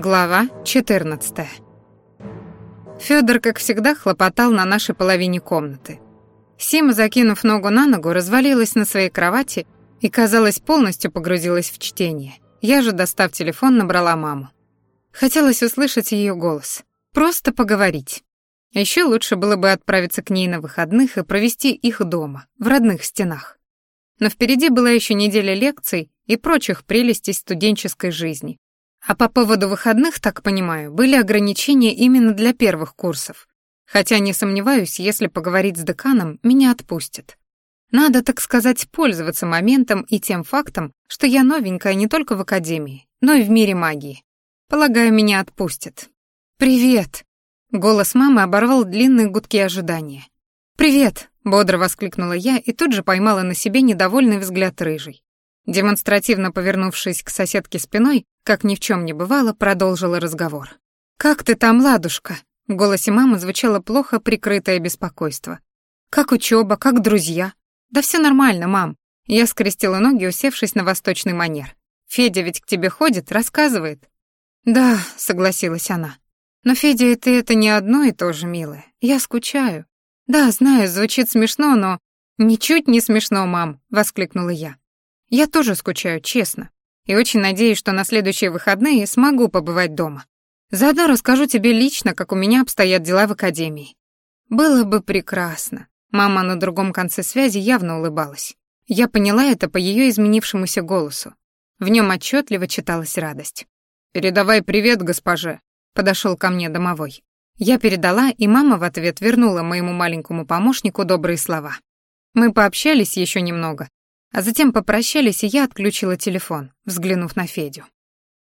Глава 14. Фёдор, как всегда, хлопотал на нашей половине комнаты. Сима, закинув ногу на ногу, развалилась на своей кровати и, казалось, полностью погрузилась в чтение. Я же, достав телефон, набрала маму. Хотелось услышать её голос. Просто поговорить. Ещё лучше было бы отправиться к ней на выходных и провести их дома, в родных стенах. Но впереди была ещё неделя лекций и прочих прелестей студенческой жизни, а по поводу выходных, так понимаю, были ограничения именно для первых курсов. Хотя не сомневаюсь, если поговорить с деканом, меня отпустят. Надо, так сказать, пользоваться моментом и тем фактом, что я новенькая не только в академии, но и в мире магии. Полагаю, меня отпустят. «Привет!» Голос мамы оборвал длинные гудки ожидания. «Привет!» — бодро воскликнула я и тут же поймала на себе недовольный взгляд рыжий. Демонстративно повернувшись к соседке спиной, как ни в чем не бывало, продолжила разговор. «Как ты там, ладушка?» В голосе мамы звучало плохо прикрытое беспокойство. «Как учеба, как друзья?» «Да все нормально, мам». Я скрестила ноги, усевшись на восточный манер. «Федя ведь к тебе ходит, рассказывает?» «Да», — согласилась она. «Но Федя и ты — это не одно и то же, милая. Я скучаю». «Да, знаю, звучит смешно, но...» «Ничуть не смешно, мам», — воскликнула я. Я тоже скучаю, честно. И очень надеюсь, что на следующие выходные смогу побывать дома. Заодно расскажу тебе лично, как у меня обстоят дела в академии. Было бы прекрасно. Мама на другом конце связи явно улыбалась. Я поняла это по ее изменившемуся голосу. В нем отчетливо читалась радость. «Передавай привет госпоже», — подошел ко мне домовой. Я передала, и мама в ответ вернула моему маленькому помощнику добрые слова. Мы пообщались еще немного, а затем попрощались, и я отключила телефон, взглянув на Федю.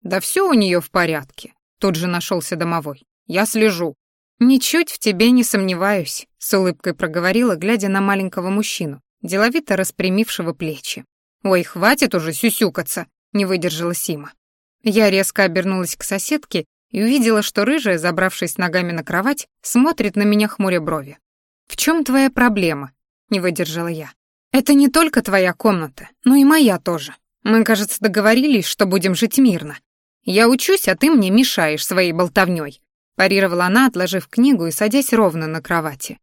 «Да все у нее в порядке», — тут же нашелся домовой. «Я слежу». «Ничуть в тебе не сомневаюсь», — с улыбкой проговорила, глядя на маленького мужчину, деловито распрямившего плечи. «Ой, хватит уже сюсюкаться», — не выдержала Сима. Я резко обернулась к соседке и увидела, что рыжая, забравшись ногами на кровать, смотрит на меня хмуря брови. «В чем твоя проблема?» — не выдержала я. «Это не только твоя комната, но и моя тоже. Мы, кажется, договорились, что будем жить мирно. Я учусь, а ты мне мешаешь своей болтовнёй», парировала она, отложив книгу и садясь ровно на кровати.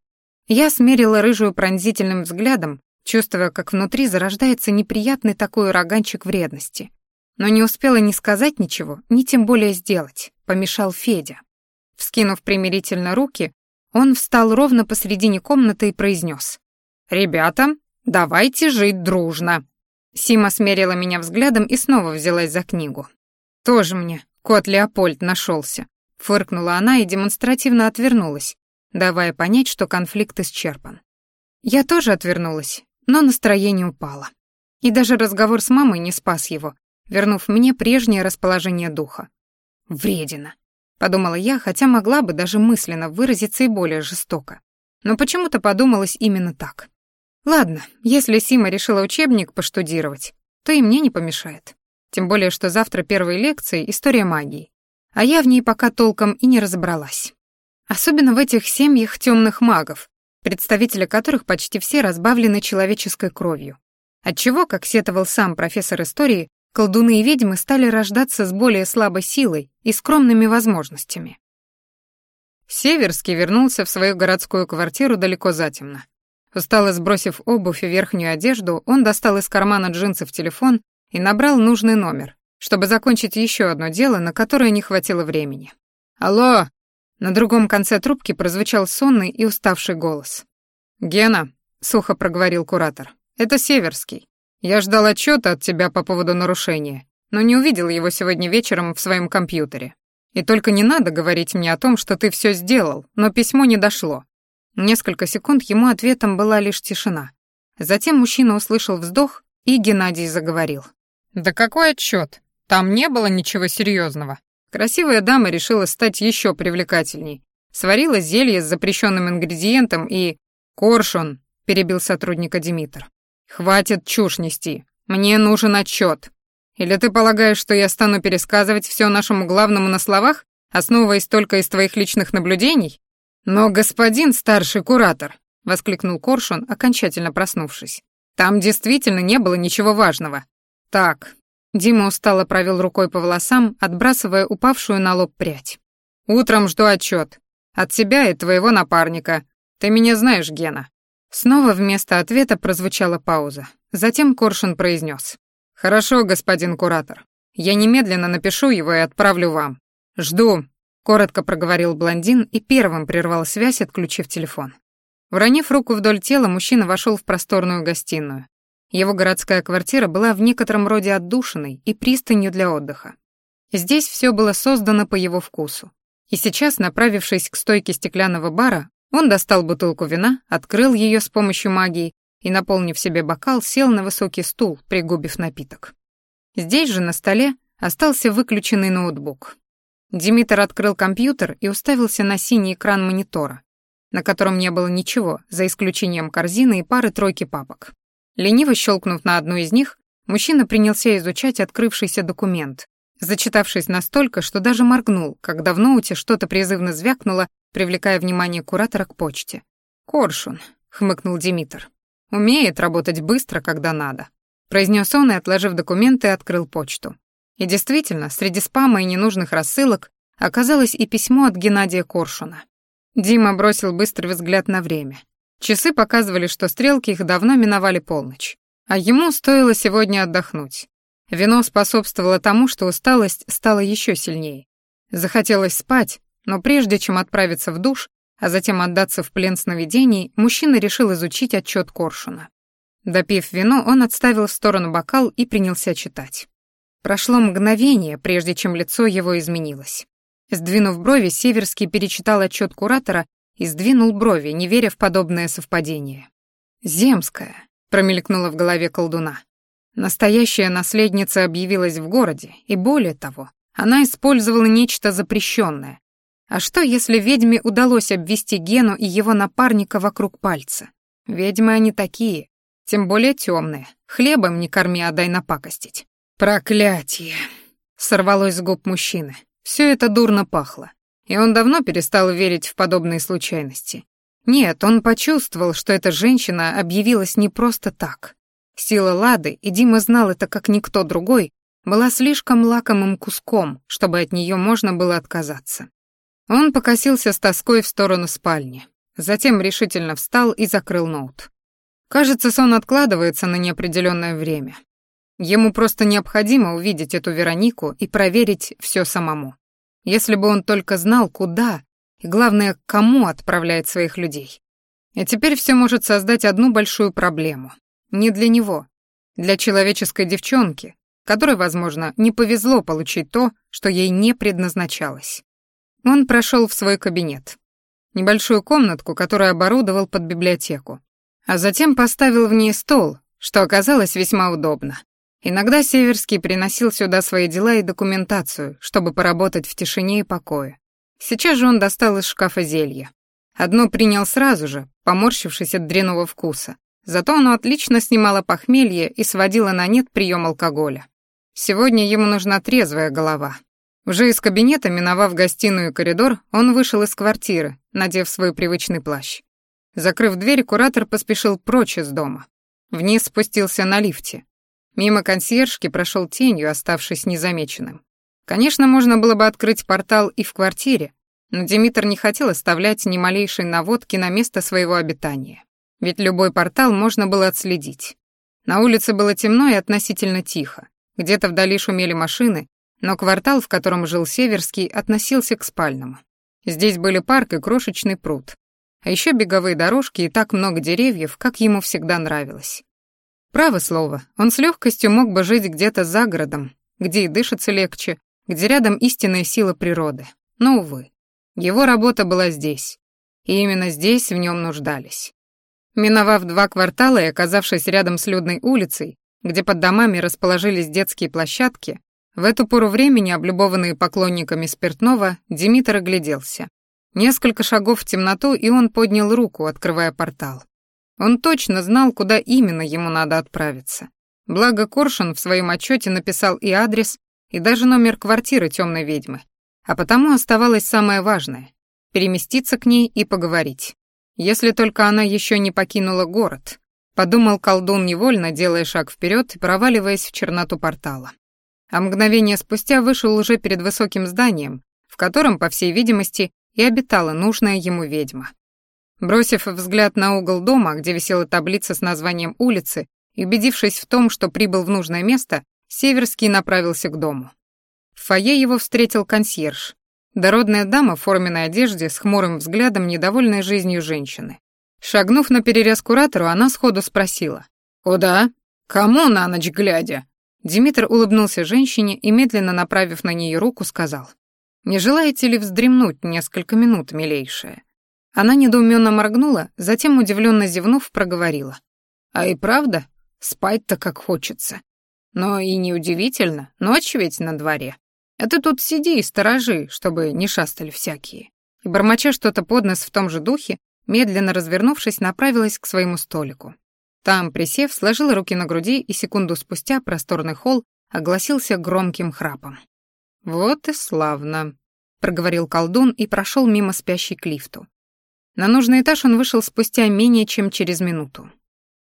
Я смерила рыжую пронзительным взглядом, чувствуя, как внутри зарождается неприятный такой ураганчик вредности. Но не успела ни сказать ничего, ни тем более сделать, помешал Федя. Вскинув примирительно руки, он встал ровно посредине комнаты и произнес: «Ребята, «Давайте жить дружно». Сима смерила меня взглядом и снова взялась за книгу. «Тоже мне кот Леопольд нашелся», — фыркнула она и демонстративно отвернулась, давая понять, что конфликт исчерпан. Я тоже отвернулась, но настроение упало. И даже разговор с мамой не спас его, вернув мне прежнее расположение духа. «Вредина», — подумала я, хотя могла бы даже мысленно выразиться и более жестоко. Но почему-то подумалось именно так. Ладно, если Сима решила учебник поштудировать, то и мне не помешает. Тем более, что завтра первые лекции «История магии». А я в ней пока толком и не разобралась. Особенно в этих семьях темных магов, представители которых почти все разбавлены человеческой кровью. Отчего, как сетовал сам профессор истории, колдуны и ведьмы стали рождаться с более слабой силой и скромными возможностями. Северский вернулся в свою городскую квартиру далеко затемно. Устало сбросив обувь и верхнюю одежду, он достал из кармана джинсов телефон и набрал нужный номер, чтобы закончить еще одно дело, на которое не хватило времени. «Алло!» На другом конце трубки прозвучал сонный и уставший голос. «Гена», — сухо проговорил куратор, — «это Северский. Я ждал отчета от тебя по поводу нарушения, но не увидел его сегодня вечером в своем компьютере. И только не надо говорить мне о том, что ты все сделал, но письмо не дошло. Несколько секунд ему ответом была лишь тишина. Затем мужчина услышал вздох, и Геннадий заговорил. «Да какой отчет? Там не было ничего серьезного. Красивая дама решила стать еще привлекательней. Сварила зелье с запрещенным ингредиентом и... «Коршун», — перебил сотрудника Димитр. «Хватит чушь нести. Мне нужен отчет. Или ты полагаешь, что я стану пересказывать все нашему главному на словах, основываясь только из твоих личных наблюдений? «Но, господин старший куратор», — воскликнул Коршун, окончательно проснувшись, «там действительно не было ничего важного». «Так, Дима устало провел рукой по волосам, отбрасывая упавшую на лоб прядь. «Утром жду отчет. От тебя и твоего напарника. Ты меня знаешь, Гена». Снова вместо ответа прозвучала пауза. Затем Коршун произнес: «Хорошо, господин куратор. Я немедленно напишу его и отправлю вам. Жду», — коротко проговорил блондин и первым прервал связь, отключив телефон. Уронив руку вдоль тела, мужчина вошел в просторную гостиную. Его городская квартира была в некотором роде отдушиной и пристанью для отдыха. Здесь все было создано по его вкусу. И сейчас, направившись к стойке стеклянного бара, он достал бутылку вина, открыл ее с помощью магии и, наполнив себе бокал, сел на высокий стул, пригубив напиток. Здесь же на столе остался выключенный ноутбук. Димитр открыл компьютер и уставился на синий экран монитора, на котором не было ничего, за исключением корзины и пары-тройки папок. Лениво щелкнув на одну из них, мужчина принялся изучать открывшийся документ, зачитавшись настолько, что даже моргнул, когда в ноуте что-то призывно звякнуло, привлекая внимание куратора к почте. «Коршун», — хмыкнул Димитр. Умеет работать быстро, когда надо», — произнес он и, отложив документы, открыл почту. И действительно, среди спама и ненужных рассылок оказалось и письмо от Геннадия Коршуна. Дима бросил быстрый взгляд на время. Часы показывали, что стрелки их давно миновали полночь. А ему стоило сегодня отдохнуть. Вино способствовало тому, что усталость стала еще сильнее. Захотелось спать, но прежде чем отправиться в душ, а затем отдаться в плен сновидений, мужчина решил изучить отчет Коршуна. Допив вино, он отставил в сторону бокал и принялся читать. Прошло мгновение, прежде чем лицо его изменилось. Сдвинув брови, Северский перечитал отчет куратора и сдвинул брови, не веря в подобное совпадение. «Земская», — промелькнула в голове колдуна. Настоящая наследница объявилась в городе, и более того, она использовала нечто запрещенное, а что, если ведьме удалось обвести Гену и его напарника вокруг пальца? Ведьмы они такие, тем более темные. Хлебом не корми, а дай напакостить. Проклятие! Сорвалось с губ мужчины. Все это дурно пахло. И он давно перестал верить в подобные случайности. Нет, он почувствовал, что эта женщина объявилась не просто так. Сила Лады, и Дима знал это как никто другой, была слишком лакомым куском, чтобы от нее можно было отказаться. Он покосился с тоской в сторону спальни. Затем решительно встал и закрыл ноут. Кажется, сон откладывается на неопределенное время. Ему просто необходимо увидеть эту Веронику и проверить все самому. Если бы он только знал, куда и, главное, кому отправляет своих людей. И теперь все может создать одну большую проблему. Не для него, для человеческой девчонки, которой, возможно, не повезло получить то, что ей не предназначалось. Он прошел в свой кабинет. Небольшую комнатку, которую оборудовал под библиотеку. А затем поставил в ней стол, что оказалось весьма удобно. Иногда Северский приносил сюда свои дела и документацию, чтобы поработать в тишине и покое. Сейчас же он достал из шкафа зелье. Одно принял сразу же, поморщившись от дряного вкуса. Зато оно отлично снимало похмелье и сводило на нет прием алкоголя. Сегодня ему нужна трезвая голова, уже из кабинета, миновав гостиную и коридор, он вышел из квартиры, надев свой привычный плащ. Закрыв дверь, куратор поспешил прочь из дома. Вниз спустился на лифте. Мимо консьержки прошел тенью, оставшись незамеченным. Конечно, можно было бы открыть портал и в квартире, но Димитр не хотел оставлять ни малейшей наводки на место своего обитания. Ведь любой портал можно было отследить. На улице было темно и относительно тихо. Где-то вдали шумели машины, но квартал, в котором жил Северский, относился к спальному. Здесь были парк и крошечный пруд, а еще беговые дорожки и так много деревьев, как ему всегда нравилось. Право слово, он с легкостью мог бы жить где-то за городом, где и дышится легче, где рядом истинная сила природы. Но, увы, его работа была здесь, и именно здесь в нем нуждались. Миновав два квартала и оказавшись рядом с людной улицей, где под домами расположились детские площадки, в эту пору времени, облюбованные поклонниками спиртного, Димитр огляделся. Несколько шагов в темноту, и он поднял руку, открывая портал. Он точно знал, куда именно ему надо отправиться. Благо Коршун в своем отчете написал и адрес, и даже номер квартиры темной ведьмы. А потому оставалось самое важное — переместиться к ней и поговорить. Если только она еще не покинула город, подумал колдун невольно, делая шаг вперед и проваливаясь в черноту портала. а мгновение спустя вышел уже перед высоким зданием, в котором, по всей видимости, и обитала нужная ему ведьма. Бросив взгляд на угол дома, где висела таблица с названием улицы, и убедившись в том, что прибыл в нужное место, Северский направился к дому. В фойе его встретил консьерж, дородная дама в форменной одежде с хмурым взглядом недовольной жизнью женщины. Шагнув на перерез куратору, она сходу спросила. «Куда? Кому на ночь глядя?» Димитр улыбнулся женщине и, медленно направив на нее руку, сказал. «Не желаете ли вздремнуть несколько минут, милейшая?» Она недоуменно моргнула, затем, удивленно зевнув, проговорила. «А и правда? Спать-то как хочется. Но и неудивительно, ночь ведь на дворе. А ты тут сиди и сторожи, чтобы не шастали всякие». И, бормоча что-то под нос в том же духе, медленно развернувшись, направилась к своему столику. Там, присев, сложила руки на груди, и секунду спустя просторный холл огласился громким храпом. «Вот и славно», — проговорил колдун и прошел мимо спящей к лифту. На нужный этаж он вышел спустя менее чем через минуту.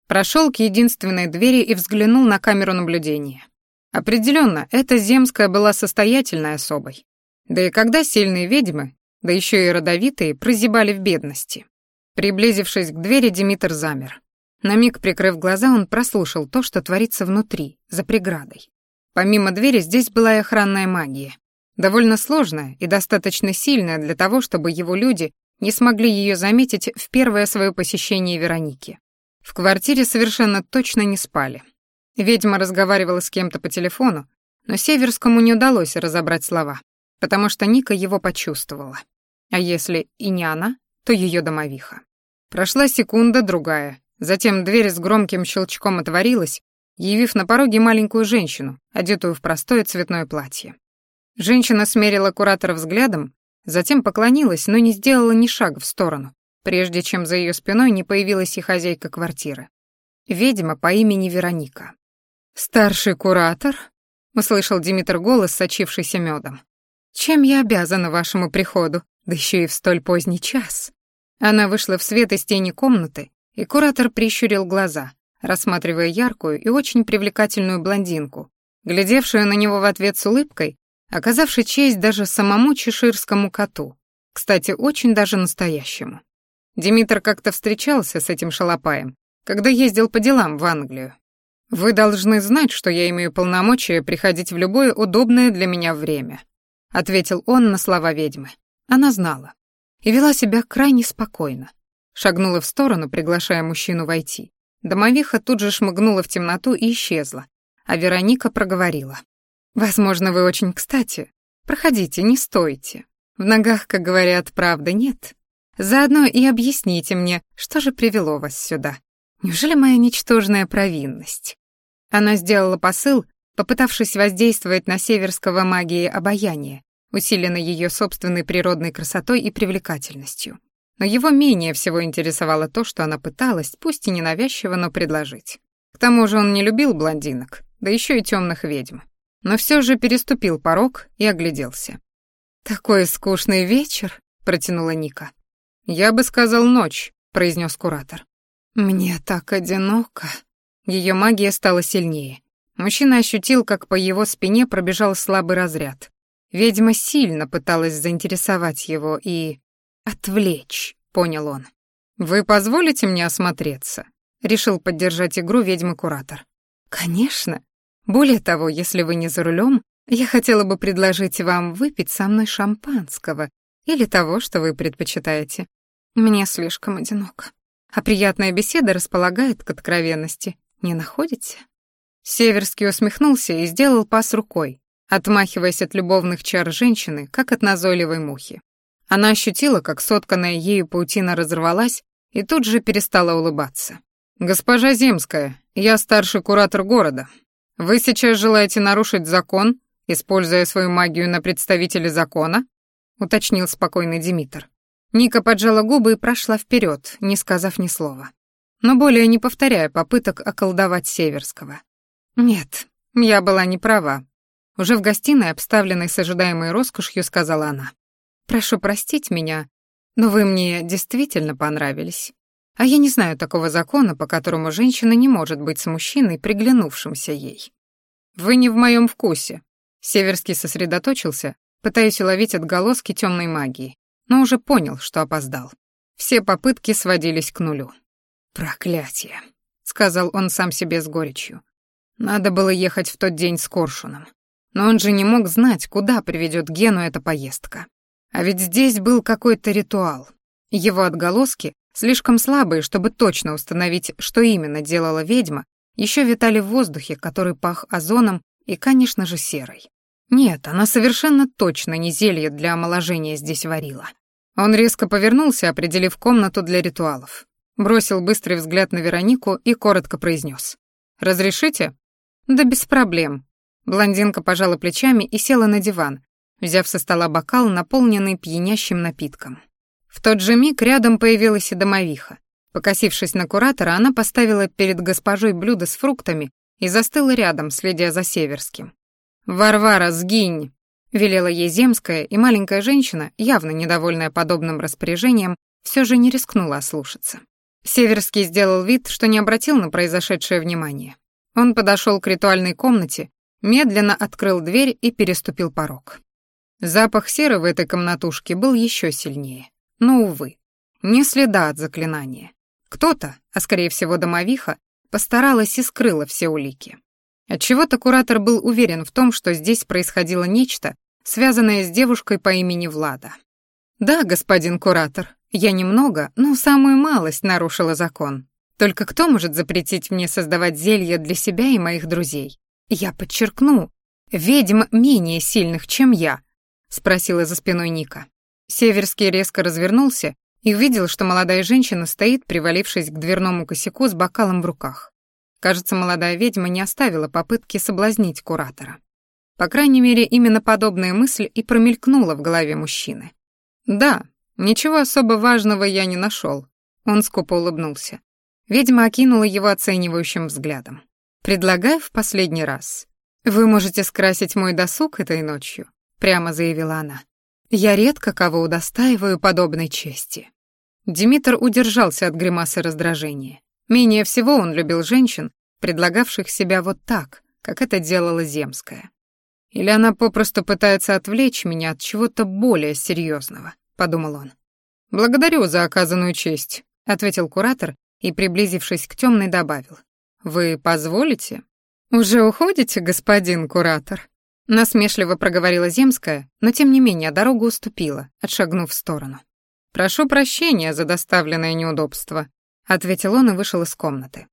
Прошел к единственной двери и взглянул на камеру наблюдения. Определенно, эта земская была состоятельной особой. Да и когда сильные ведьмы, да еще и родовитые, прозябали в бедности. Приблизившись к двери, Димитр замер. На миг прикрыв глаза, он прослушал то, что творится внутри, за преградой. Помимо двери здесь была и охранная магия. Довольно сложная и достаточно сильная для того, чтобы его люди не смогли ее заметить в первое свое посещение Вероники. В квартире совершенно точно не спали. Ведьма разговаривала с кем-то по телефону, но Северскому не удалось разобрать слова, потому что Ника его почувствовала. А если и не она, то ее домовиха. Прошла секунда, другая, Затем дверь с громким щелчком отворилась, явив на пороге маленькую женщину, одетую в простое цветное платье. Женщина смерила куратора взглядом, затем поклонилась, но не сделала ни шага в сторону, прежде чем за ее спиной не появилась и хозяйка квартиры. Ведьма по имени Вероника. «Старший куратор?» — услышал Димитр голос, сочившийся медом. «Чем я обязана вашему приходу, да еще и в столь поздний час?» Она вышла в свет из тени комнаты и куратор прищурил глаза, рассматривая яркую и очень привлекательную блондинку, глядевшую на него в ответ с улыбкой, оказавшей честь даже самому чеширскому коту, кстати, очень даже настоящему. Димитр как-то встречался с этим шалопаем, когда ездил по делам в Англию. «Вы должны знать, что я имею полномочия приходить в любое удобное для меня время», ответил он на слова ведьмы. Она знала и вела себя крайне спокойно, Шагнула в сторону, приглашая мужчину войти. Домовиха тут же шмыгнула в темноту и исчезла, а Вероника проговорила. «Возможно, вы очень кстати. Проходите, не стойте. В ногах, как говорят, правды нет. Заодно и объясните мне, что же привело вас сюда. Неужели моя ничтожная провинность?» Она сделала посыл, попытавшись воздействовать на северского магии обаяния, усиленной ее собственной природной красотой и привлекательностью но его менее всего интересовало то, что она пыталась, пусть и ненавязчиво, но предложить. К тому же он не любил блондинок, да еще и темных ведьм. Но все же переступил порог и огляделся. «Такой скучный вечер», — протянула Ника. «Я бы сказал ночь», — произнес куратор. «Мне так одиноко». Ее магия стала сильнее. Мужчина ощутил, как по его спине пробежал слабый разряд. Ведьма сильно пыталась заинтересовать его и... «Отвлечь», — понял он. «Вы позволите мне осмотреться?» — решил поддержать игру ведьмы-куратор. «Конечно. Более того, если вы не за рулем, я хотела бы предложить вам выпить со мной шампанского или того, что вы предпочитаете. Мне слишком одиноко. А приятная беседа располагает к откровенности. Не находите?» Северский усмехнулся и сделал пас рукой, отмахиваясь от любовных чар женщины, как от назойливой мухи. Она ощутила, как сотканная ею паутина разорвалась, и тут же перестала улыбаться. «Госпожа Земская, я старший куратор города. Вы сейчас желаете нарушить закон, используя свою магию на представителя закона?» — уточнил спокойный Димитр. Ника поджала губы и прошла вперед, не сказав ни слова. Но более не повторяя попыток околдовать Северского. «Нет, я была не права». Уже в гостиной, обставленной с ожидаемой роскошью, сказала она. Прошу простить меня, но вы мне действительно понравились. А я не знаю такого закона, по которому женщина не может быть с мужчиной, приглянувшимся ей. Вы не в моем вкусе, Северский сосредоточился, пытаясь уловить отголоски темной магии, но уже понял, что опоздал. Все попытки сводились к нулю. «Проклятие», — сказал он сам себе с горечью. «Надо было ехать в тот день с Коршуном. Но он же не мог знать, куда приведет Гену эта поездка. А ведь здесь был какой-то ритуал. Его отголоски, слишком слабые, чтобы точно установить, что именно делала ведьма, еще витали в воздухе, который пах озоном и, конечно же, серой. Нет, она совершенно точно не зелье для омоложения здесь варила. Он резко повернулся, определив комнату для ритуалов. Бросил быстрый взгляд на Веронику и коротко произнес: «Разрешите?» «Да без проблем». Блондинка пожала плечами и села на диван, взяв со стола бокал, наполненный пьянящим напитком. В тот же миг рядом появилась и домовиха. Покосившись на куратора, она поставила перед госпожой блюдо с фруктами и застыла рядом, следя за Северским. «Варвара, сгинь!» — велела ей земская, и маленькая женщина, явно недовольная подобным распоряжением, все же не рискнула ослушаться. Северский сделал вид, что не обратил на произошедшее внимание. Он подошел к ритуальной комнате, медленно открыл дверь и переступил порог. Запах серы в этой комнатушке был еще сильнее. Но, увы, не следа от заклинания. Кто-то, а скорее всего домовиха, постаралась и скрыла все улики. Отчего-то куратор был уверен в том, что здесь происходило нечто, связанное с девушкой по имени Влада. «Да, господин куратор, я немного, но самую малость нарушила закон. Только кто может запретить мне создавать зелья для себя и моих друзей? Я подчеркну, ведьм менее сильных, чем я», — спросила за спиной Ника. Северский резко развернулся и увидел, что молодая женщина стоит, привалившись к дверному косяку с бокалом в руках. Кажется, молодая ведьма не оставила попытки соблазнить куратора. По крайней мере, именно подобная мысль и промелькнула в голове мужчины. «Да, ничего особо важного я не нашел. Он скупо улыбнулся. Ведьма окинула его оценивающим взглядом. «Предлагаю в последний раз. Вы можете скрасить мой досуг этой ночью», — прямо заявила она. Я редко кого удостаиваю подобной чести. Димитр удержался от гримасы раздражения. Менее всего он любил женщин, предлагавших себя вот так, как это делала Земская. Или она попросту пытается отвлечь меня от чего-то более серьезного, подумал он. Благодарю за оказанную честь, ответил куратор и, приблизившись к темной, добавил: Вы позволите? Уже уходите, господин куратор? Насмешливо проговорила Земская, но тем не менее дорогу уступила, отшагнув в сторону. «Прошу прощения за доставленное неудобство», — ответил он и вышел из комнаты.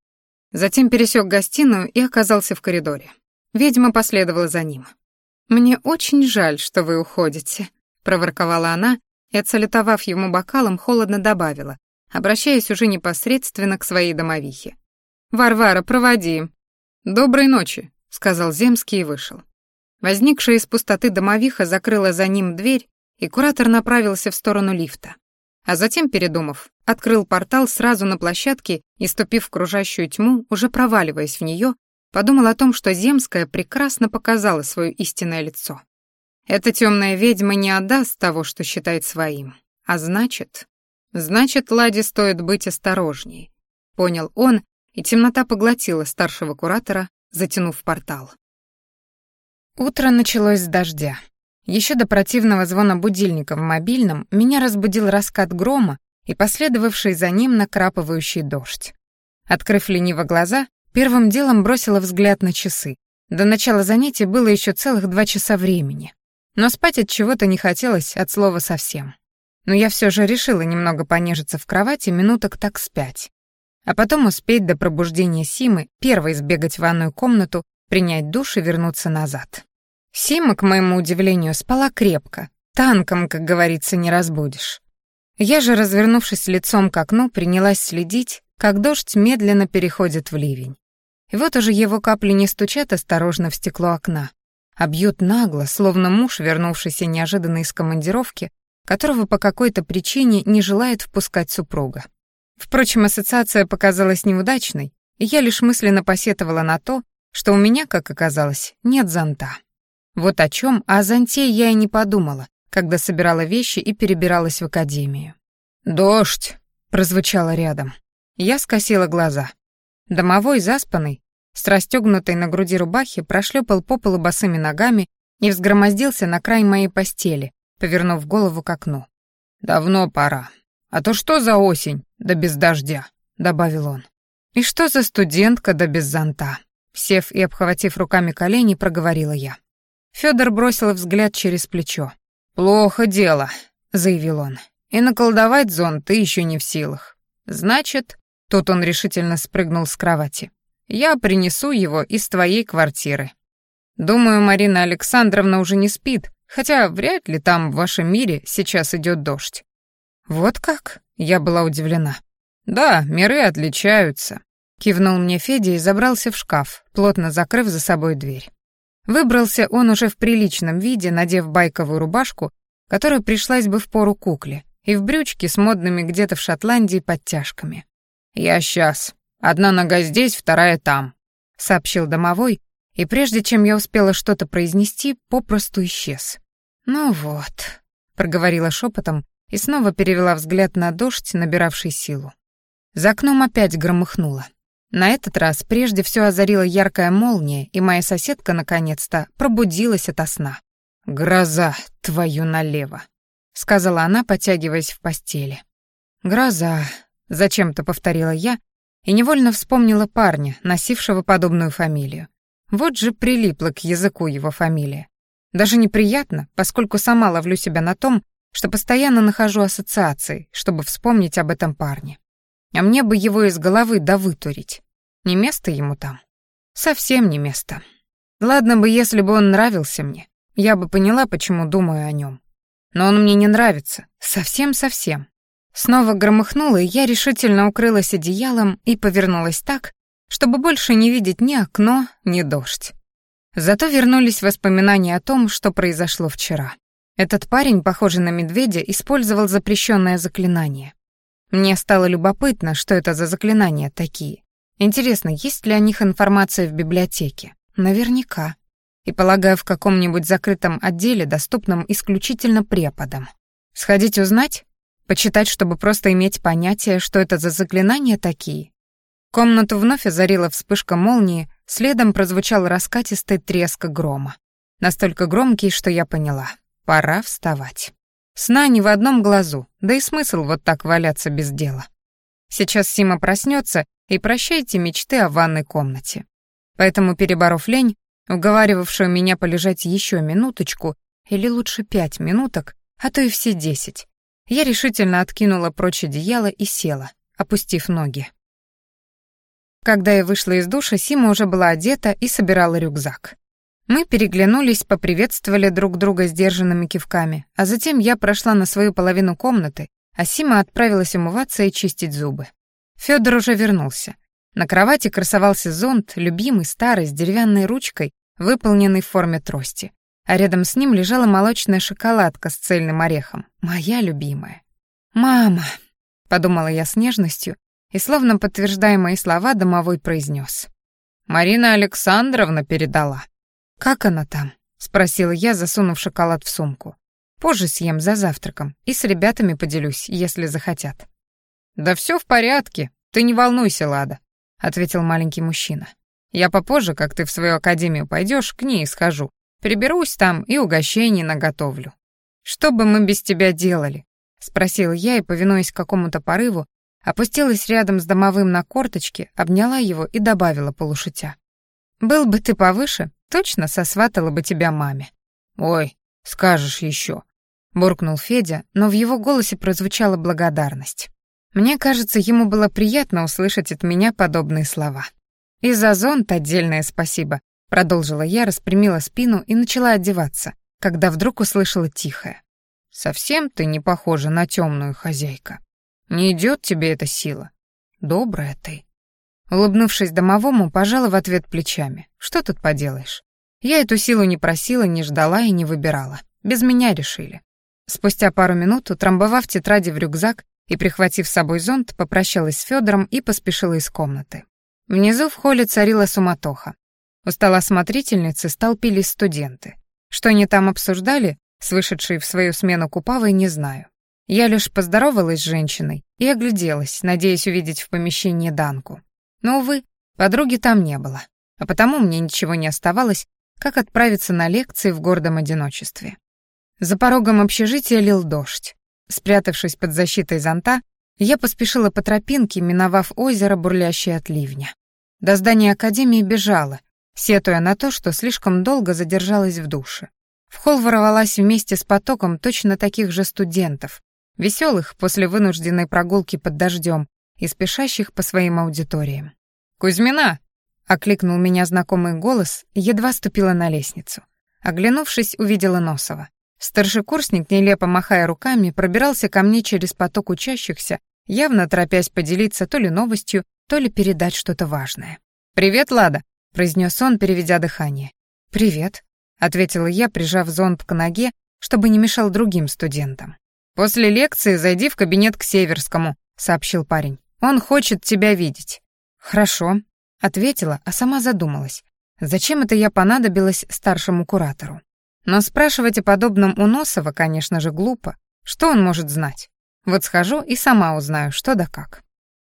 Затем пересек гостиную и оказался в коридоре. Ведьма последовала за ним. «Мне очень жаль, что вы уходите», — проворковала она и, отсалютовав ему бокалом, холодно добавила, обращаясь уже непосредственно к своей домовихе. «Варвара, проводи». «Доброй ночи», — сказал Земский и вышел. Возникшая из пустоты домовиха закрыла за ним дверь, и куратор направился в сторону лифта. А затем, передумав, открыл портал сразу на площадке и, ступив в кружащую тьму, уже проваливаясь в нее, подумал о том, что Земская прекрасно показала свое истинное лицо. Эта темная ведьма не отдаст того, что считает своим. А значит... Значит, Ладе стоит быть осторожней. Понял он, и темнота поглотила старшего куратора, затянув портал. Утро началось с дождя. Еще до противного звона будильника в мобильном меня разбудил раскат грома и последовавший за ним накрапывающий дождь. Открыв лениво глаза, первым делом бросила взгляд на часы. До начала занятий было еще целых два часа времени. Но спать от чего-то не хотелось от слова совсем. Но я все же решила немного понежиться в кровати минуток так с пять. А потом успеть до пробуждения Симы первой сбегать в ванную комнату, принять душ и вернуться назад. Сима, к моему удивлению, спала крепко. Танком, как говорится, не разбудишь. Я же, развернувшись лицом к окну, принялась следить, как дождь медленно переходит в ливень. И вот уже его капли не стучат осторожно в стекло окна, а бьют нагло, словно муж, вернувшийся неожиданно из командировки, которого по какой-то причине не желает впускать супруга. Впрочем, ассоциация показалась неудачной, и я лишь мысленно посетовала на то, что у меня, как оказалось, нет зонта. Вот о чем, о зонте я и не подумала, когда собирала вещи и перебиралась в академию. «Дождь!» — прозвучало рядом. Я скосила глаза. Домовой, заспанный, с расстегнутой на груди рубахи, прошлепал по полу босыми ногами и взгромоздился на край моей постели, повернув голову к окну. «Давно пора. А то что за осень, да без дождя?» — добавил он. «И что за студентка, да без зонта?» Сев и обхватив руками колени, проговорила я. Фёдор бросил взгляд через плечо. «Плохо дело», — заявил он. «И наколдовать зонт ты еще не в силах. Значит...» Тут он решительно спрыгнул с кровати. «Я принесу его из твоей квартиры. Думаю, Марина Александровна уже не спит, хотя вряд ли там в вашем мире сейчас идет дождь». «Вот как?» — я была удивлена. «Да, миры отличаются», — кивнул мне Федя и забрался в шкаф, плотно закрыв за собой дверь. Выбрался он уже в приличном виде, надев байковую рубашку, которая пришлась бы в пору кукле, и в брючки с модными где-то в Шотландии подтяжками. «Я сейчас. Одна нога здесь, вторая там», — сообщил домовой, и прежде чем я успела что-то произнести, попросту исчез. «Ну вот», — проговорила шепотом и снова перевела взгляд на дождь, набиравший силу. За окном опять громыхнуло. На этот раз прежде все озарила яркая молния, и моя соседка наконец-то пробудилась ото сна. «Гроза, твою налево», — сказала она, потягиваясь в постели. «Гроза», — зачем-то повторила я и невольно вспомнила парня, носившего подобную фамилию. Вот же прилипла к языку его фамилия. Даже неприятно, поскольку сама ловлю себя на том, что постоянно нахожу ассоциации, чтобы вспомнить об этом парне. А мне бы его из головы да вытурить. Не место ему там. Совсем не место. Ладно бы, если бы он нравился мне. Я бы поняла, почему думаю о нем. Но он мне не нравится. Совсем-совсем. Снова громыхнуло, и я решительно укрылась одеялом и повернулась так, чтобы больше не видеть ни окно, ни дождь. Зато вернулись воспоминания о том, что произошло вчера. Этот парень, похожий на медведя, использовал запрещенное заклинание. Мне стало любопытно, что это за заклинания такие. Интересно, есть ли о них информация в библиотеке? Наверняка. И, полагаю, в каком-нибудь закрытом отделе, доступном исключительно преподам. Сходить узнать? Почитать, чтобы просто иметь понятие, что это за заклинания такие? Комнату вновь озарила вспышка молнии, следом прозвучал раскатистый треск грома. Настолько громкий, что я поняла. Пора вставать. Сна ни в одном глазу, да и смысл вот так валяться без дела. Сейчас Сима проснется, и прощайте мечты о ванной комнате. Поэтому, переборов лень, уговаривавшую меня полежать еще минуточку, или лучше пять минуток, а то и все десять, я решительно откинула прочь одеяло и села, опустив ноги. Когда я вышла из душа, Сима уже была одета и собирала рюкзак. Мы переглянулись, поприветствовали друг друга сдержанными кивками, а затем я прошла на свою половину комнаты, а Сима отправилась умываться и чистить зубы. Фёдор уже вернулся. На кровати красовался зонт, любимый, старый, с деревянной ручкой, выполненный в форме трости. А рядом с ним лежала молочная шоколадка с цельным орехом. Моя любимая. «Мама», — подумала я с нежностью, и, словно подтверждая мои слова, домовой произнес. «Марина Александровна передала». «Как она там?» — спросила я, засунув шоколад в сумку. «Позже съем за завтраком и с ребятами поделюсь, если захотят». «Да все в порядке, ты не волнуйся, Лада», — ответил маленький мужчина. «Я попозже, как ты в свою академию пойдешь, к ней схожу. Приберусь там и угощений наготовлю». «Что бы мы без тебя делали?» — спросила я и, повинуясь какому-то порыву, опустилась рядом с домовым на корточки, обняла его и добавила полушутя. «Был бы ты повыше, Точно сосватала бы тебя маме. Ой, скажешь еще, буркнул Федя, но в его голосе прозвучала благодарность. Мне кажется, ему было приятно услышать от меня подобные слова. И за зонт отдельное спасибо, продолжила я, распрямила спину и начала одеваться, когда вдруг услышала тихое: "Совсем ты не похожа на темную хозяйка. Не идет тебе эта сила. Добрая ты". Улыбнувшись домовому, пожала в ответ плечами. Что тут поделаешь? Я эту силу не просила, не ждала и не выбирала. Без меня решили. Спустя пару минут, утрамбовав тетради в рюкзак и прихватив с собой зонт, попрощалась с Федором и поспешила из комнаты. Внизу в холле царила суматоха. У стола смотрительницы столпились студенты. Что они там обсуждали, с вышедшей в свою смену Купавой, не знаю. Я лишь поздоровалась с женщиной и огляделась, надеясь увидеть в помещении Данку. Но, увы, подруги там не было, а потому мне ничего не оставалось, как отправиться на лекции в гордом одиночестве. За порогом общежития лил дождь. Спрятавшись под защитой зонта, я поспешила по тропинке, миновав озеро, бурлящее от ливня. До здания академии бежала, сетуя на то, что слишком долго задержалась в душе. В холл ворвалась вместе с потоком точно таких же студентов, веселых после вынужденной прогулки под дождем и спешащих по своим аудиториям. «Кузьмина!» — окликнул меня знакомый голос, едва ступила на лестницу. Оглянувшись, увидела Носова. Старшекурсник, нелепо махая руками, пробирался ко мне через поток учащихся, явно торопясь поделиться то ли новостью, то ли передать что-то важное. «Привет, Лада», — произнес он, переведя дыхание. «Привет», — ответила я, прижав зонт к ноге, чтобы не мешал другим студентам. «После лекции зайди в кабинет к Северскому», — сообщил парень. «Он хочет тебя видеть». «Хорошо», — ответила, а сама задумалась. Зачем это я понадобилась старшему куратору? Но спрашивать о подобном у Носова, конечно же, глупо. Что он может знать? Вот схожу и сама узнаю, что да как.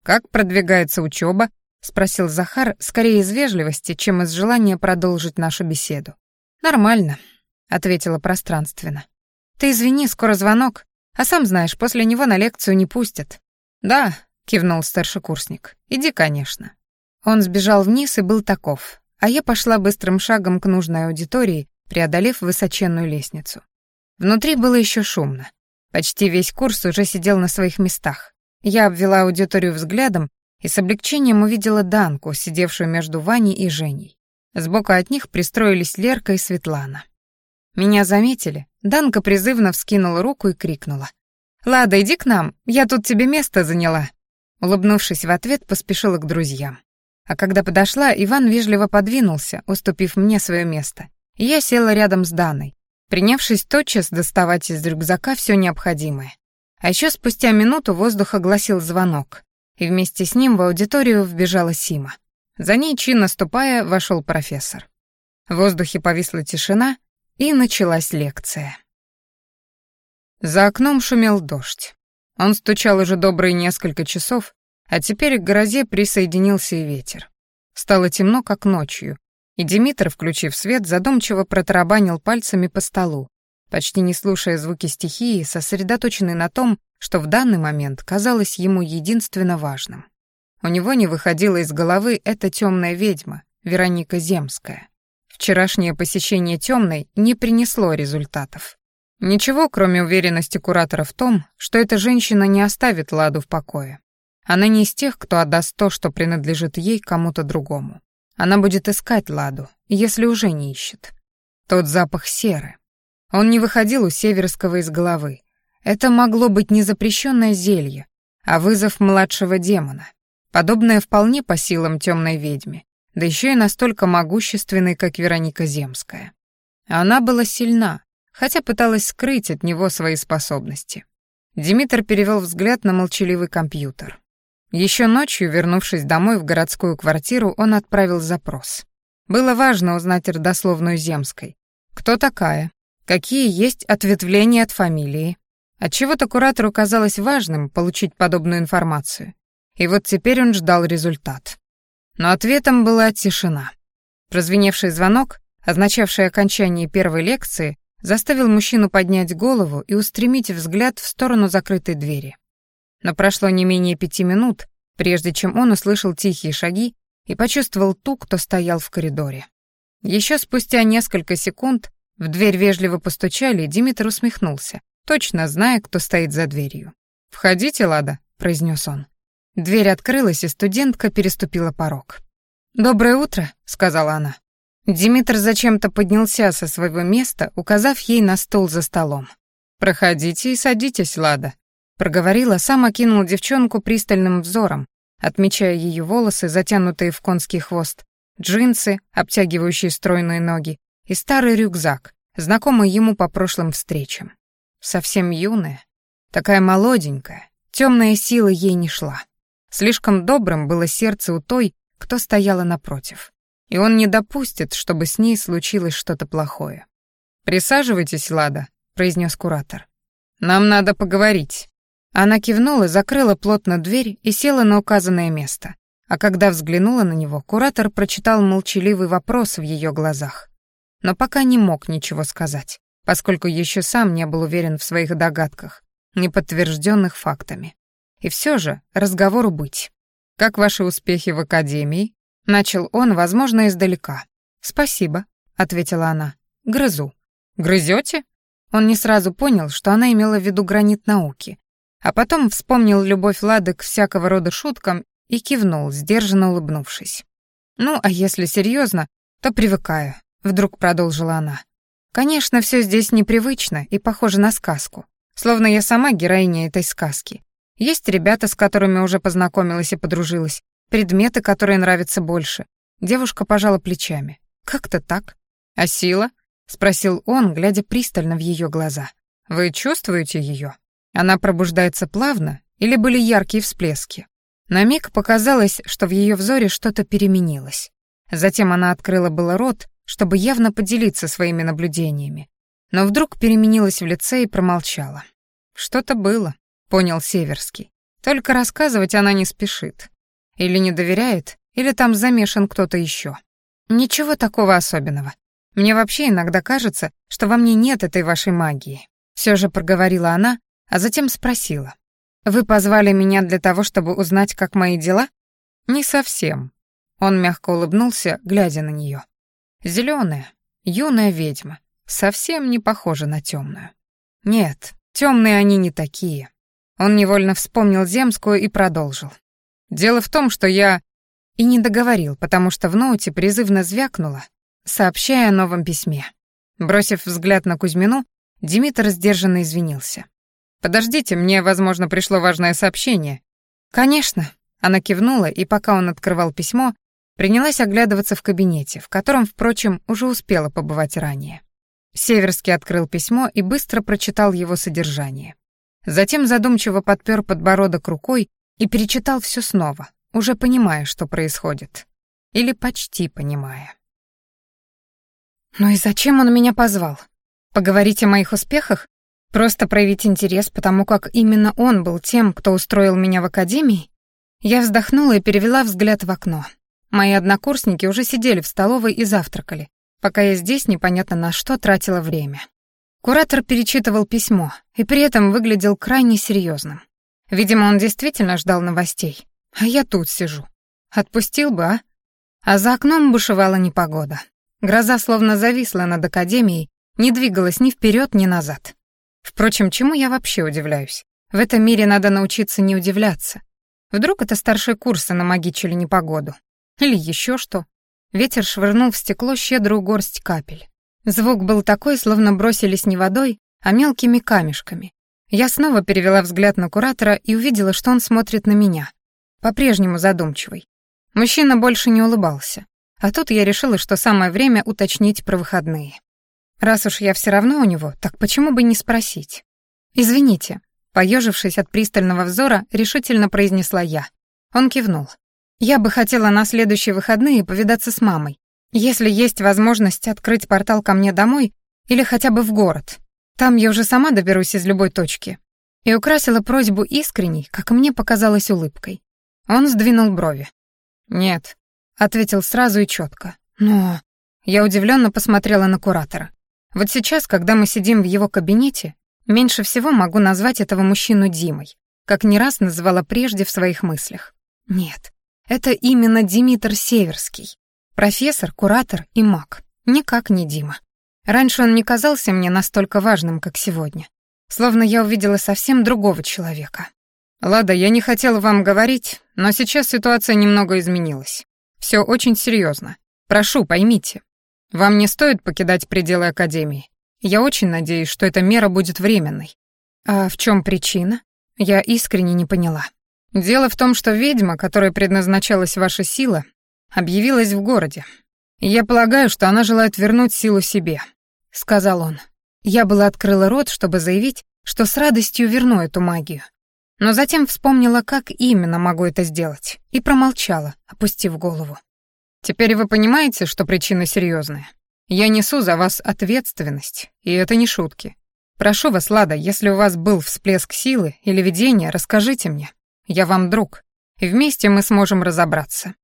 «Как продвигается учеба? спросил Захар скорее из вежливости, чем из желания продолжить нашу беседу. «Нормально», — ответила пространственно. «Ты извини, скоро звонок, а сам знаешь, после него на лекцию не пустят». «Да», — кивнул старшекурсник, — «иди, конечно». Он сбежал вниз и был таков, а я пошла быстрым шагом к нужной аудитории, преодолев высоченную лестницу. Внутри было еще шумно. Почти весь курс уже сидел на своих местах. Я обвела аудиторию взглядом и с облегчением увидела Данку, сидевшую между Ваней и Женей. Сбоку от них пристроились Лерка и Светлана. Меня заметили, Данка призывно вскинула руку и крикнула. «Лада, иди к нам, я тут тебе место заняла». Улыбнувшись в ответ, поспешила к друзьям. А когда подошла, Иван вежливо подвинулся, уступив мне свое место, я села рядом с Даной, принявшись тотчас доставать из рюкзака все необходимое. А еще спустя минуту воздух огласил звонок, и вместе с ним в аудиторию вбежала Сима. За ней, чинно ступая, вошел профессор. В воздухе повисла тишина, и началась лекция. За окном шумел дождь. Он стучал уже добрые несколько часов, а теперь к грозе присоединился и ветер. Стало темно, как ночью, и Димитр, включив свет, задумчиво протарабанил пальцами по столу, почти не слушая звуки стихии, сосредоточенный на том, что в данный момент казалось ему единственно важным. У него не выходила из головы эта темная ведьма, Вероника Земская. Вчерашнее посещение темной не принесло результатов. Ничего, кроме уверенности куратора в том, что эта женщина не оставит Ладу в покое. Она не из тех, кто отдаст то, что принадлежит ей кому-то другому. Она будет искать Ладу, если уже не ищет. Тот запах серы. Он не выходил у Северского из головы. Это могло быть не запрещенное зелье, а вызов младшего демона. Подобное вполне по силам темной ведьме, да еще и настолько могущественной, как Вероника Земская. Она была сильна, хотя пыталась скрыть от него свои способности. Димитр перевел взгляд на молчаливый компьютер. Еще ночью, вернувшись домой в городскую квартиру, он отправил запрос. Было важно узнать родословную Земской. Кто такая? Какие есть ответвления от фамилии? Отчего-то куратору казалось важным получить подобную информацию. И вот теперь он ждал результат. Но ответом была тишина. Прозвеневший звонок, означавший окончание первой лекции, заставил мужчину поднять голову и устремить взгляд в сторону закрытой двери. Но прошло не менее пяти минут, прежде чем он услышал тихие шаги и почувствовал ту, кто стоял в коридоре. Еще спустя несколько секунд в дверь вежливо постучали, и Димитр усмехнулся, точно зная, кто стоит за дверью. «Входите, Лада», — произнес он. Дверь открылась, и студентка переступила порог. «Доброе утро», — сказала она. Димитр зачем-то поднялся со своего места, указав ей на стол за столом. «Проходите и садитесь, Лада», — проговорила, сам окинул девчонку пристальным взором, отмечая ее волосы, затянутые в конский хвост, джинсы, обтягивающие стройные ноги, и старый рюкзак, знакомый ему по прошлым встречам. Совсем юная, такая молоденькая, темная сила ей не шла. Слишком добрым было сердце у той, кто стояла напротив. И он не допустит, чтобы с ней случилось что-то плохое. «Присаживайтесь, Лада», — произнес куратор. «Нам надо поговорить». Она кивнула, закрыла плотно дверь и села на указанное место. А когда взглянула на него, куратор прочитал молчаливый вопрос в ее глазах. но пока не мог ничего сказать, поскольку еще сам не был уверен в своих догадках, не подтвержденных фактами. И все же разговору быть. «Как ваши успехи в академии?» Начал он, возможно, издалека. «Спасибо», — ответила она. «Грызу». «Грызете?» Он не сразу понял, что она имела в виду гранит науки, а потом вспомнил любовь Лады к всякого рода шуткам и кивнул, сдержанно улыбнувшись. «Ну, а если серьезно, то привыкаю», — вдруг продолжила она. «Конечно, все здесь непривычно и похоже на сказку, словно я сама героиня этой сказки. Есть ребята, с которыми уже познакомилась и подружилась, предметы, которые нравятся больше. Девушка пожала плечами. Как-то так. А сила? спросил он, глядя пристально в ее глаза. Вы чувствуете ее? Она пробуждается плавно или были яркие всплески? На миг показалось, что в ее взоре что-то переменилось. Затем она открыла было рот, чтобы явно поделиться своими наблюдениями, но вдруг переменилась в лице и промолчала. Что-то было, понял Северский. Только рассказывать она не спешит. Или не доверяет, или там замешан кто-то еще. Ничего такого особенного. Мне вообще иногда кажется, что во мне нет этой вашей магии. Все же проговорила она, а затем спросила. Вы позвали меня для того, чтобы узнать, как мои дела? Не совсем. Он мягко улыбнулся, глядя на нее. Зеленая, юная ведьма, совсем не похожа на темную. Нет, темные они не такие. Он невольно вспомнил Земскую и продолжил. «Дело в том, что я...» И не договорил, потому что в ноуте призывно звякнуло, сообщая о новом письме. Бросив взгляд на Кузьмину, Димитр сдержанно извинился. «Подождите, мне, возможно, пришло важное сообщение». «Конечно», — она кивнула, и пока он открывал письмо, принялась оглядываться в кабинете, в котором, впрочем, уже успела побывать ранее. Северский открыл письмо и быстро прочитал его содержание. Затем задумчиво подпер подбородок рукой и перечитал все снова, уже понимая, что происходит. Или почти понимая. «Ну и зачем он меня позвал? Поговорить о моих успехах? Просто проявить интерес, потому как именно он был тем, кто устроил меня в академии?» Я вздохнула и перевела взгляд в окно. Мои однокурсники уже сидели в столовой и завтракали, пока я здесь непонятно на что тратила время. Куратор перечитывал письмо и при этом выглядел крайне серьезным. Видимо, он действительно ждал новостей. А я тут сижу. Отпустил бы, а? А за окном бушевала непогода. Гроза словно зависла над академией, не двигалась ни вперед, ни назад. Впрочем, чему я вообще удивляюсь? В этом мире надо научиться не удивляться. Вдруг это старшие курсы намагичили непогоду. Или еще что. Ветер швырнул в стекло щедрую горсть капель. Звук был такой, словно бросились не водой, а мелкими камешками. Я снова перевела взгляд на куратора и увидела, что он смотрит на меня, по-прежнему задумчивый. Мужчина больше не улыбался. А тут я решила, что самое время уточнить про выходные. Раз уж я все равно у него, так почему бы не спросить? «Извините», — поежившись от пристального взора, решительно произнесла я. Он кивнул. «Я бы хотела на следующие выходные повидаться с мамой. Если есть возможность открыть портал ко мне домой или хотя бы в город, там я уже сама доберусь из любой точки. И украсила просьбу искренней, как мне показалось, улыбкой. Он сдвинул брови. «Нет», — ответил сразу и четко. «Но...» Я удивленно посмотрела на куратора. Вот сейчас, когда мы сидим в его кабинете, меньше всего могу назвать этого мужчину Димой, как не раз называла прежде в своих мыслях. Нет, это именно Димитр Северский. Профессор, куратор и маг. Никак не Дима. Раньше он не казался мне настолько важным, как сегодня. Словно я увидела совсем другого человека. «Лада, я не хотела вам говорить, но сейчас ситуация немного изменилась. Все очень серьезно. Прошу, поймите. Вам не стоит покидать пределы Академии. Я очень надеюсь, что эта мера будет временной». «А в чем причина?» Я искренне не поняла. «Дело в том, что ведьма, которой предназначалась ваша сила, объявилась в городе. Я полагаю, что она желает вернуть силу себе», — сказал он. Я была открыла рот, чтобы заявить, что с радостью верну эту магию. Но затем вспомнила, как именно могу это сделать, и промолчала, опустив голову. «Теперь вы понимаете, что причина серьезная. Я несу за вас ответственность, и это не шутки. Прошу вас, Лада, если у вас был всплеск силы или видения, расскажите мне. Я вам друг, и вместе мы сможем разобраться.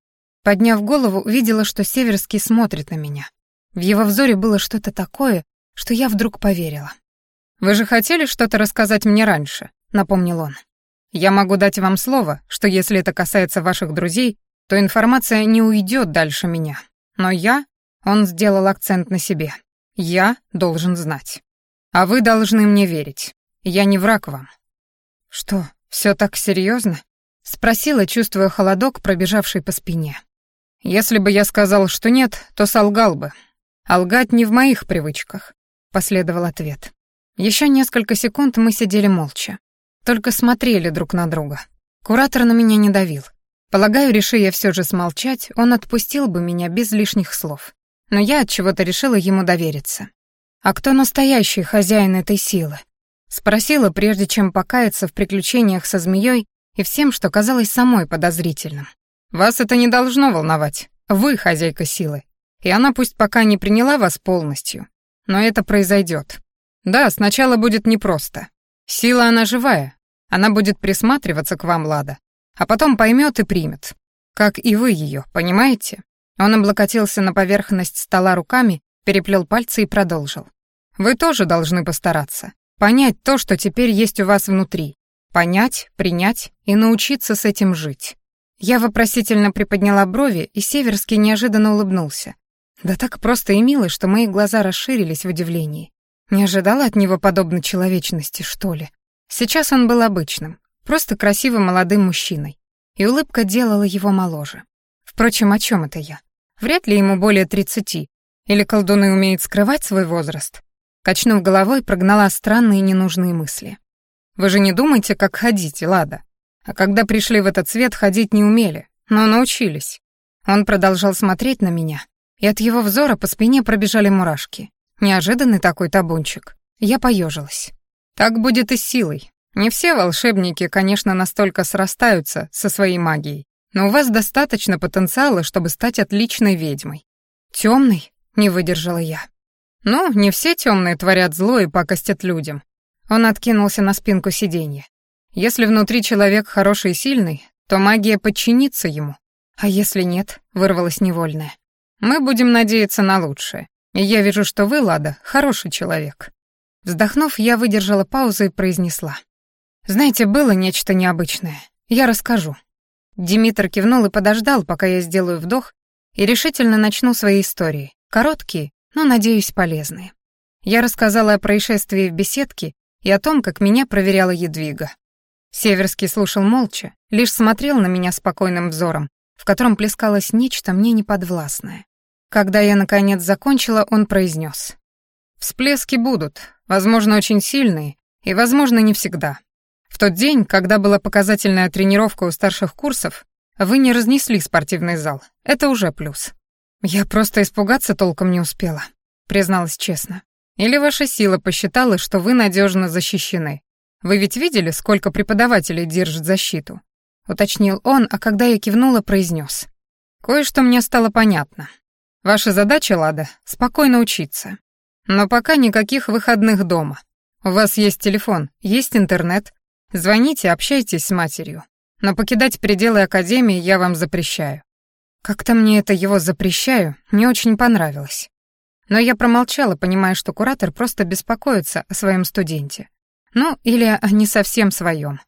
Подняв голову, увидела, что Северский смотрит на меня. В его взоре было что-то такое, что я вдруг поверила. «Вы же хотели что-то рассказать мне раньше», — напомнил он. «Я могу дать вам слово, что если это касается ваших друзей, то информация не уйдет дальше меня. Но я...» — он сделал акцент на себе. «Я должен знать. А вы должны мне верить. Я не враг вам». «Что, все так серьезно? спросила, чувствуя холодок, пробежавший по спине. «Если бы я сказал, что нет, то солгал бы. А лгать не в моих привычках», — последовал ответ. Еще несколько секунд мы сидели молча. Только смотрели друг на друга. Куратор на меня не давил. Полагаю, реши я все же смолчать, он отпустил бы меня без лишних слов. Но я от чего-то решила ему довериться. А кто настоящий хозяин этой силы? Спросила, прежде чем покаяться в приключениях со змеей и всем, что казалось самой подозрительным. Вас это не должно волновать. Вы хозяйка силы. И она пусть пока не приняла вас полностью, но это произойдет. Да, сначала будет непросто. Сила она живая. Она будет присматриваться к вам, Лада, а потом поймет и примет. Как и вы ее, понимаете? Он облокотился на поверхность стола руками, переплел пальцы и продолжил. Вы тоже должны постараться. Понять то, что теперь есть у вас внутри. Понять, принять и научиться с этим жить. Я вопросительно приподняла брови, и Северский неожиданно улыбнулся. Да так просто и мило, что мои глаза расширились в удивлении. Не ожидала от него подобной человечности, что ли. Сейчас он был обычным, просто красивым молодым мужчиной, и улыбка делала его моложе. Впрочем, о чем это я? Вряд ли ему более тридцати. Или колдуны умеют скрывать свой возраст? Качнув головой, прогнала странные ненужные мысли. Вы же не думайте, как ходите, Лада. А когда пришли в этот свет, ходить не умели, но научились. Он продолжал смотреть на меня, и от его взора по спине пробежали мурашки. Неожиданный такой табунчик. Я поежилась. Так будет и с силой. Не все волшебники, конечно, настолько срастаются со своей магией, но у вас достаточно потенциала, чтобы стать отличной ведьмой. Темный? Не выдержала я. Ну, не все темные творят зло и пакостят людям. Он откинулся на спинку сиденья. Если внутри человек хороший и сильный, то магия подчинится ему. А если нет, вырвалась невольная. Мы будем надеяться на лучшее. И я вижу, что вы, Лада, хороший человек. Вздохнув, я выдержала паузу и произнесла. Знаете, было нечто необычное. Я расскажу. Димитр кивнул и подождал, пока я сделаю вдох и решительно начну свои истории. Короткие, но, надеюсь, полезные. Я рассказала о происшествии в беседке и о том, как меня проверяла Едвига. Северский слушал молча, лишь смотрел на меня спокойным взором, в котором плескалось нечто мне неподвластное. Когда я, наконец, закончила, он произнес. «Всплески будут, возможно, очень сильные, и, возможно, не всегда. В тот день, когда была показательная тренировка у старших курсов, вы не разнесли спортивный зал. Это уже плюс. Я просто испугаться толком не успела, призналась честно. Или ваша сила посчитала, что вы надежно защищены. Вы ведь видели, сколько преподавателей держит защиту? Уточнил он, а когда я кивнула, произнес. Кое-что мне стало понятно. Ваша задача, Лада, спокойно учиться. Но пока никаких выходных дома. У вас есть телефон, есть интернет, Звоните, общайтесь с матерью. Но покидать пределы Академии я вам запрещаю. Как-то мне это его запрещаю не очень понравилось. Но я промолчала, понимая, что куратор просто беспокоится о своем студенте. Ну, или о не совсем своем.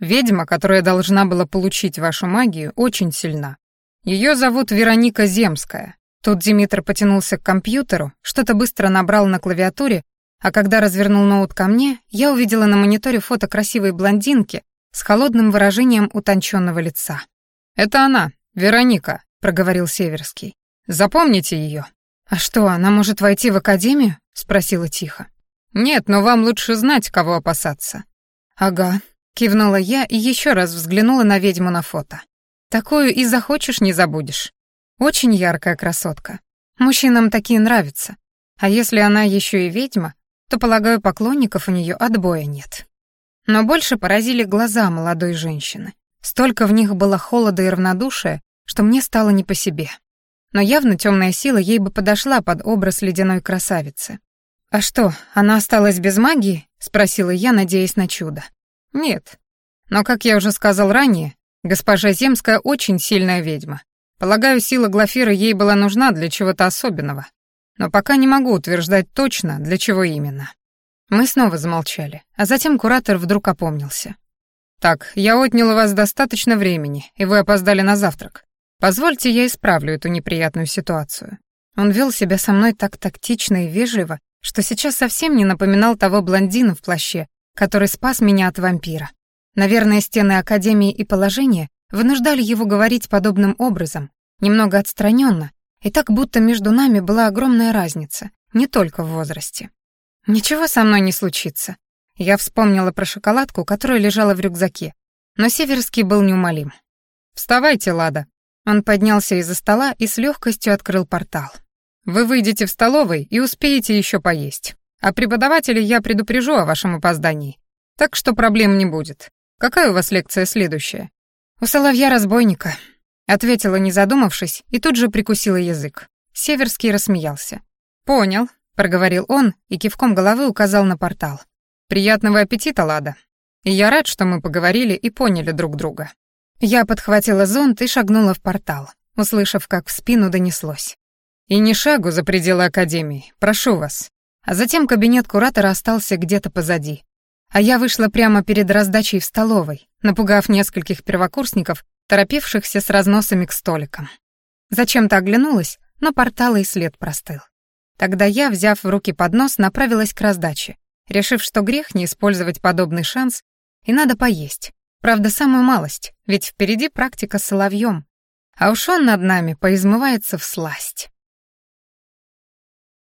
Ведьма, которая должна была получить вашу магию, очень сильна. Ее зовут Вероника Земская. Тут Димитр потянулся к компьютеру, что-то быстро набрал на клавиатуре а когда развернул ноут ко мне, я увидела на мониторе фото красивой блондинки с холодным выражением утонченного лица. «Это она, Вероника», — проговорил Северский. «Запомните ее». «А что, она может войти в академию?» — спросила тихо. «Нет, но вам лучше знать, кого опасаться». «Ага», — кивнула я и еще раз взглянула на ведьму на фото. «Такую и захочешь, не забудешь. Очень яркая красотка. Мужчинам такие нравятся. А если она еще и ведьма, то, полагаю, поклонников у нее отбоя нет. Но больше поразили глаза молодой женщины. Столько в них было холода и равнодушия, что мне стало не по себе. Но явно темная сила ей бы подошла под образ ледяной красавицы. «А что, она осталась без магии?» — спросила я, надеясь на чудо. «Нет. Но, как я уже сказал ранее, госпожа Земская очень сильная ведьма. Полагаю, сила Глафира ей была нужна для чего-то особенного. но пока не могу утверждать точно, для чего именно». Мы снова замолчали, а затем куратор вдруг опомнился. «Так, я отнял у вас достаточно времени, и вы опоздали на завтрак. Позвольте, я исправлю эту неприятную ситуацию». Он вел себя со мной так тактично и вежливо, что сейчас совсем не напоминал того блондина в плаще, который спас меня от вампира. Наверное, стены Академии и положение вынуждали его говорить подобным образом, немного отстраненно, и так будто между нами была огромная разница, не только в возрасте. «Ничего со мной не случится». Я вспомнила про шоколадку, которая лежала в рюкзаке, но Северский был неумолим. «Вставайте, Лада». Он поднялся из-за стола и с легкостью открыл портал. «Вы выйдете в столовой и успеете еще поесть. А преподавателей я предупрежу о вашем опоздании. Так что проблем не будет. Какая у вас лекция следующая?» «У соловья-разбойника», — ответила, не задумавшись, и тут же прикусила язык. Северский рассмеялся. «Понял», — проговорил он и кивком головы указал на портал. «Приятного аппетита, Лада. И я рад, что мы поговорили и поняли друг друга». Я подхватила зонт и шагнула в портал, услышав, как в спину донеслось. «И ни шагу за пределы Академии, прошу вас». А затем кабинет куратора остался где-то позади. А я вышла прямо перед раздачей в столовой, напугав нескольких первокурсников, торопившихся с разносами к столикам. Зачем-то оглянулась, но портал и след простыл. Тогда я, взяв в руки поднос, направилась к раздаче, решив, что грех не использовать подобный шанс, и надо поесть. Правда, самую малость, ведь впереди практика с соловьем, а уж он над нами поизмывается в сласть.